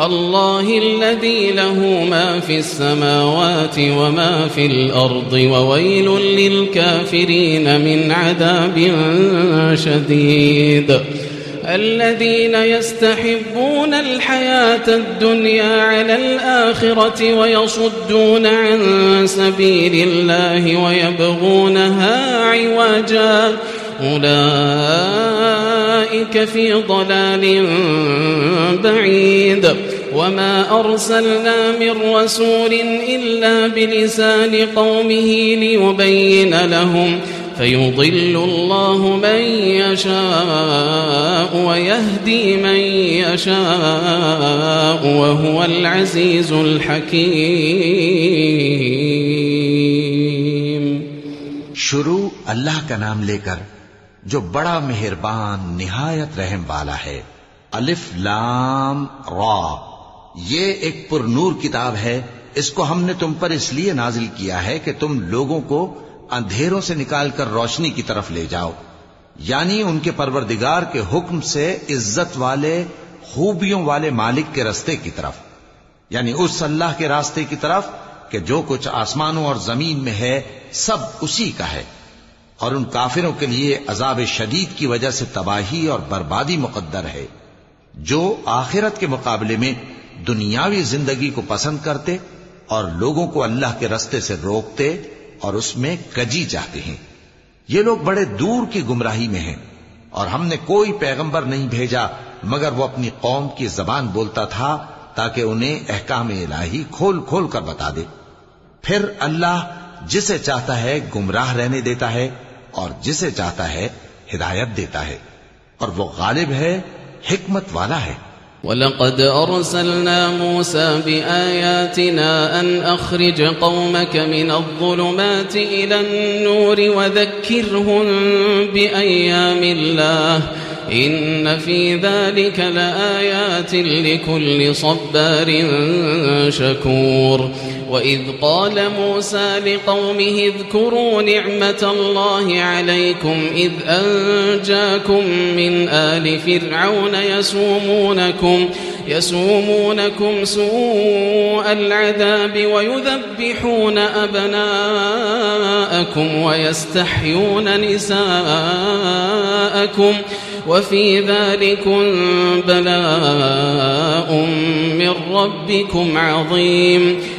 الله الذي له ما في السماوات وما في الأرض وويل للكافرين من عذاب شديد الذين يستحبون الحياة الدنيا على الآخرة ويصدون عن سبيل الله ويبغونها عواجا أولئك أولئك في ضلال بعيد. وما أرسلنا من رسول إلا بلسان قومه ليبين لهم. فيضل الله من يشاء ويهدي من يشاء وهو العزيز الحكيم. شروع اللہ کا نام لے کر جو بڑا مہربان نہایت رحم والا ہے۔ الف لام را۔ یہ ایک پر نور کتاب ہے۔ اس کو ہم نے تم پر اس لیے نازل کیا ہے کہ تم لوگوں کو اندھیروں سے نکال کر روشنی کی طرف لے جاؤ۔ یعنی ان کے پروردگار کے حکم سے عزت والے، خوبیوں والے مالک کے رستے کی طرف۔ یعنی اس اللہ کے راستے کی طرف کہ جو کچھ آسمانوں اور زمین میں ہے، سب اسی کا ہے۔ اور ان کافروں کے لیے عذاب شدید کی وجہ سے تباہی اور بربادی مقدر ہے، جو آخرت کے مقابلے میں دنیاوی زندگی کو پسند کرتے اور لوگوں کو اللہ کے رستے سے روکتے اور اس میں کجی چاہتے ہیں۔ یہ لوگ بڑے دور کی گمراہی میں ہیں اور ہم نے کوئی پیغمبر نہیں بھیجا، مگر وہ اپنی قوم کی زبان بولتا تھا تاکہ انہیں احکام الہی کھول کھول کر بتا دے۔ پھر اللہ جسے چاہتا ہے گمراہ رہنے دیتا ہے اور جسے چاہتا ہے ہدایت دیتا ہے، اور وہ غالب ہے، حکمت والا ہے۔ ولقد أرسلنا موسى بآياتنا أن أخرج قومك من الظلمات إلى النور وذكرهم بأيام الله إن في ذلك لآيات لكل صبار شكور وإذ قال موسى لقومه اذكروا نعمة الله عليكم إذ أنجاكم من آل فرعون يسومونكم يسومونكم سوء العذاب ويذبحون أبناءكم ويستحيون نساءكم وفي ذلكم بلاء من ربكم عظيم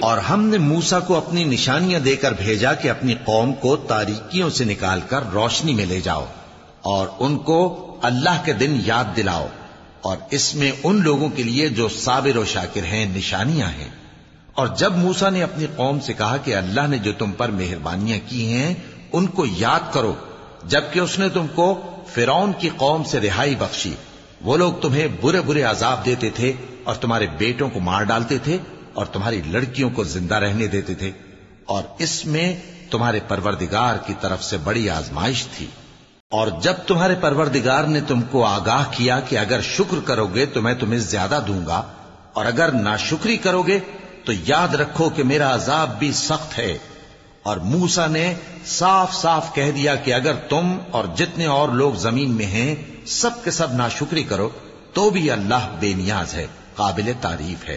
اور ہم نے موسا کو اپنی نشانیاں دے کر بھیجا کہ اپنی قوم کو تاریکیوں سے نکال کر روشنی میں لے جاؤ اور ان کو اللہ کے دن یاد دلاؤ اور اس میں ان لوگوں کے لیے جو صابر و شاکر ہیں، نشانیاں ہیں۔ اور جب موسا نے اپنی قوم سے کہا کہ اللہ نے جو تم پر مہربانیاں کی ہیں، ان کو یاد کرو، جبکہ اس نے تم کو فرون کی قوم سے رہائی بخشی۔ وہ لوگ تمہیں برے برے عذاب دیتے تھے اور تمہارے بیٹوں کو مار ڈالتے تھے۔ اور تمہاری لڑکیوں کو زندہ رہنے دیتے تھے اور اس میں تمہارے پروردگار کی طرف سے بڑی آزمائش تھی۔ اور جب تمہارے پروردگار نے تم کو آگاہ کیا کہ اگر شکر کرو گے تو میں تمہیں زیادہ دوں گا، اور اگر ناشکری کرو گے تو یاد رکھو کہ میرا عذاب بھی سخت ہے۔ اور موسا نے صاف صاف کہہ دیا کہ اگر تم اور جتنے اور لوگ زمین میں ہیں، سب کے سب ناشکری کرو، تو بھی اللہ بے نیاز ہے، قابل تعریف ہے۔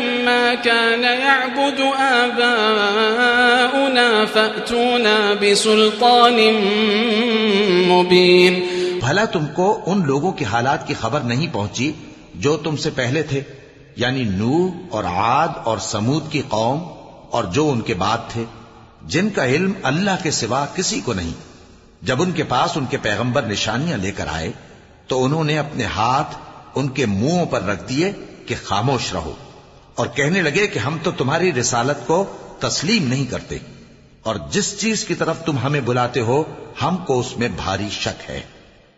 كان يعبد آباؤنا فأتونا بسلطان مبين. بھلا تم کو ان لوگوں کے حالات کی خبر نہیں پہنچی جو تم سے پہلے تھے یعنی نو اور عاد اور سمود کی قوم اور جو ان کے بعد تھے، جن کا علم اللہ کے سوا کسی کو نہیں۔ جب ان کے پاس ان کے پیغمبر نشانیاں لے کر آئے، تو انہوں نے اپنے ہاتھ ان کے منہوں پر رکھ دیے کہ خاموش رہو۔ اور کہنے لگے کہ ہم تو تمہاری رسالت کو تسلیم نہیں کرتے، اور جس چیز کی طرف تم ہمیں بلاتے ہو، ہم کو اس میں بھاری شک ہے۔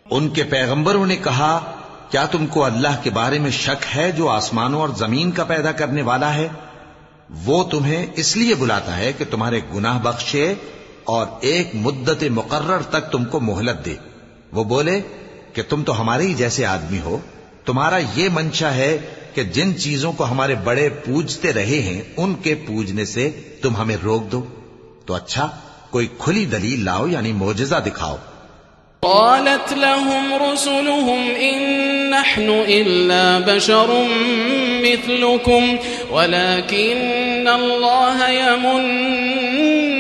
ان کے پیغمبروں نے کہا، کیا تم کو اللہ کے بارے میں شک ہے جو آسمانوں اور زمین کا پیدا کرنے والا ہے؟ وہ تمہیں اس لیے بلاتا ہے کہ تمہارے گناہ بخشے اور ایک مدت مقرر تک تم کو مہلت دے۔ وہ بولے، کہ تم تو ہمارے ہی جیسے آدمی ہو، تمہارا یہ منشا ہے کہ جن چیزوں کو ہمارے بڑے پوجتے رہے ہیں، ان کے پوجنے سے تم ہمیں روک دو۔ تو اچھا کوئی کھلی دلیل لاؤ یعنی موجزہ دکھاؤ۔ قالت لهم رسلهم إن نحن إلا بشر مثلكم، ولكن الله يمن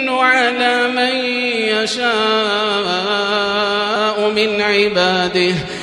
على من يشاء من عباده۔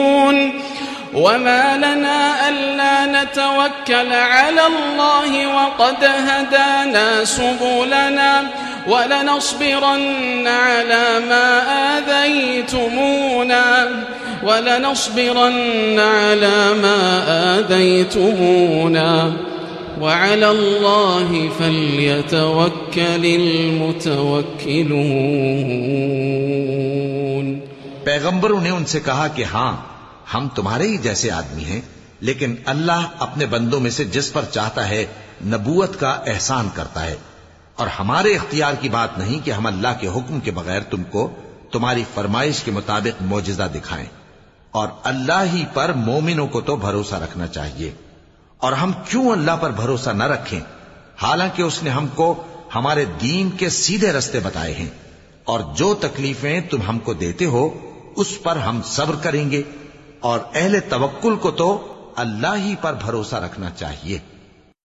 وما لنا ألا نتوكل على الله وقد هدانا سبلنا ولنصبرن على ما آذيتمونا ولنصبرن على ما آذيتمونا وعلى الله فليتوكل المتوكلون پیغمبروں نے ان سے کہا کہ ہاں ہم تمہارے ہی جیسے آدمی ہیں، لیکن اللہ اپنے بندوں میں سے جس پر چاہتا ہے، نبوت کا احسان کرتا ہے۔ اور ہمارے اختیار کی بات نہیں کہ ہم اللہ کے حکم کے بغیر تم کو تمہاری فرمائش کے مطابق موجزہ دکھائیں۔ اور اللہ ہی پر مومنوں کو تو بھروسہ رکھنا چاہیے۔ اور ہم کیوں اللہ پر بھروسہ نہ رکھیں؟ حالانکہ اس نے ہم کو ہمارے دین کے سیدھے رستے بتائے ہیں۔ اور جو تکلیفیں تم ہم کو دیتے ہو، اس پر ہم صبر کریں گے۔ اور اہل توکل کو تو اللہ ہی پر بھروسہ رکھنا چاہیے۔